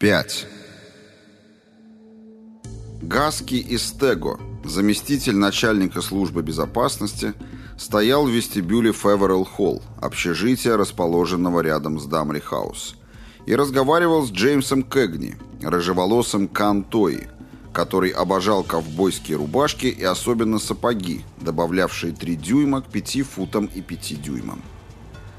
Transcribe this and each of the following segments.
5. Гаски Tego, заместитель начальника службы безопасности, стоял в вестибюле Феверелл Холл, общежития, расположенного рядом с Дамри Хаус, и разговаривал с Джеймсом Кэгни, рыжеволосым Кантои, который обожал ковбойские рубашки и особенно сапоги, добавлявшие 3 дюйма к 5 футам и 5 дюймам.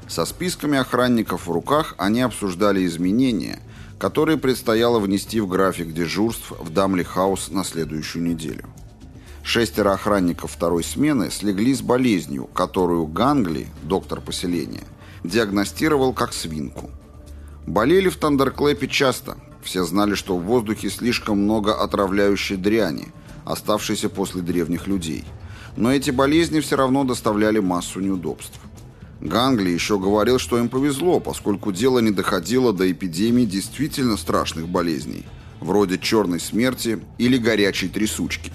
Со списками охранников в руках они обсуждали изменения – которые предстояло внести в график дежурств в Дамли-хаус на следующую неделю. Шестеро охранников второй смены слегли с болезнью, которую Гангли, доктор поселения, диагностировал как свинку. Болели в Тандерклэпе часто. Все знали, что в воздухе слишком много отравляющей дряни, оставшейся после древних людей. Но эти болезни все равно доставляли массу неудобств. Гангли еще говорил, что им повезло, поскольку дело не доходило до эпидемии действительно страшных болезней, вроде черной смерти или горячей трясучки.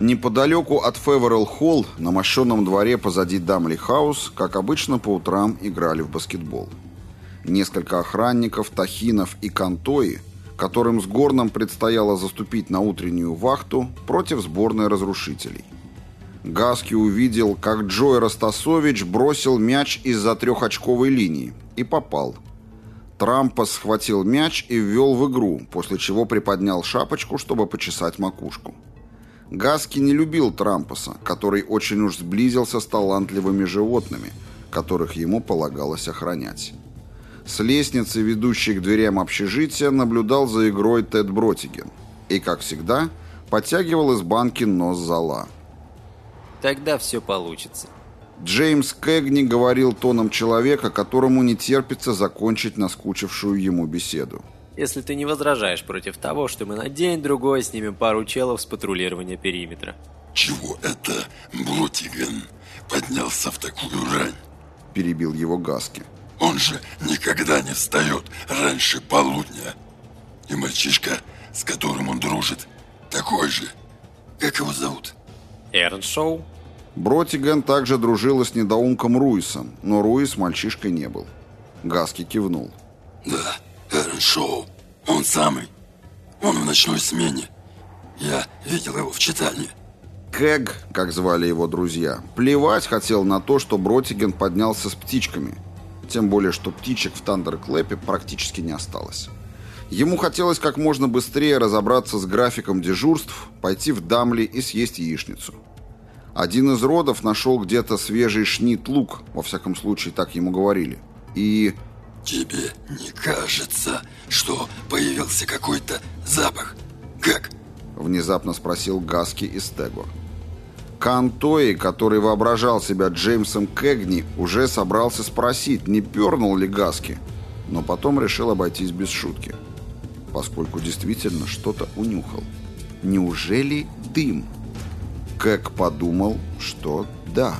Неподалеку от Феверелл Холл, на мощенном дворе позади Дамли Хаус, как обычно по утрам играли в баскетбол. Несколько охранников, тахинов и кантои, которым с Горном предстояло заступить на утреннюю вахту против сборной разрушителей – Гаски увидел, как Джой Ростасович бросил мяч из-за трехочковой линии и попал. Трампа схватил мяч и ввел в игру, после чего приподнял шапочку, чтобы почесать макушку. Гаски не любил Трампаса, который очень уж сблизился с талантливыми животными, которых ему полагалось охранять. С лестницы, ведущей к дверям общежития, наблюдал за игрой Тед Бротиген и, как всегда, подтягивал из банки нос зала. Тогда все получится. Джеймс Кэгни говорил тоном человека, которому не терпится закончить наскучившую ему беседу. Если ты не возражаешь против того, что мы на день-другой снимем пару челов с патрулирования периметра. Чего это Блутиган поднялся в такую рань? Перебил его Гаски. Он же никогда не встает раньше полудня. И мальчишка, с которым он дружит, такой же. Как его зовут? Эрншоу? Бротиган также дружила с недоумком Руисом, но Руис мальчишкой не был. Гаски кивнул. Да, Эрн Шоу. Он самый. Он в ночной смене. Я видел его в читании. Кэг, как звали его друзья, плевать хотел на то, что Бротиген поднялся с птичками. Тем более, что птичек в Тандерклэпе практически не осталось. Ему хотелось как можно быстрее разобраться с графиком дежурств, пойти в Дамли и съесть яичницу. Один из родов нашел где-то свежий шнит-лук, во всяком случае так ему говорили. И... «Тебе не кажется, что появился какой-то запах? Как?» Внезапно спросил Гаски из Tego. Кантои, который воображал себя Джеймсом Кэгни, уже собрался спросить, не пернул ли Гаски, но потом решил обойтись без шутки, поскольку действительно что-то унюхал. Неужели дым? Кэг подумал, что да.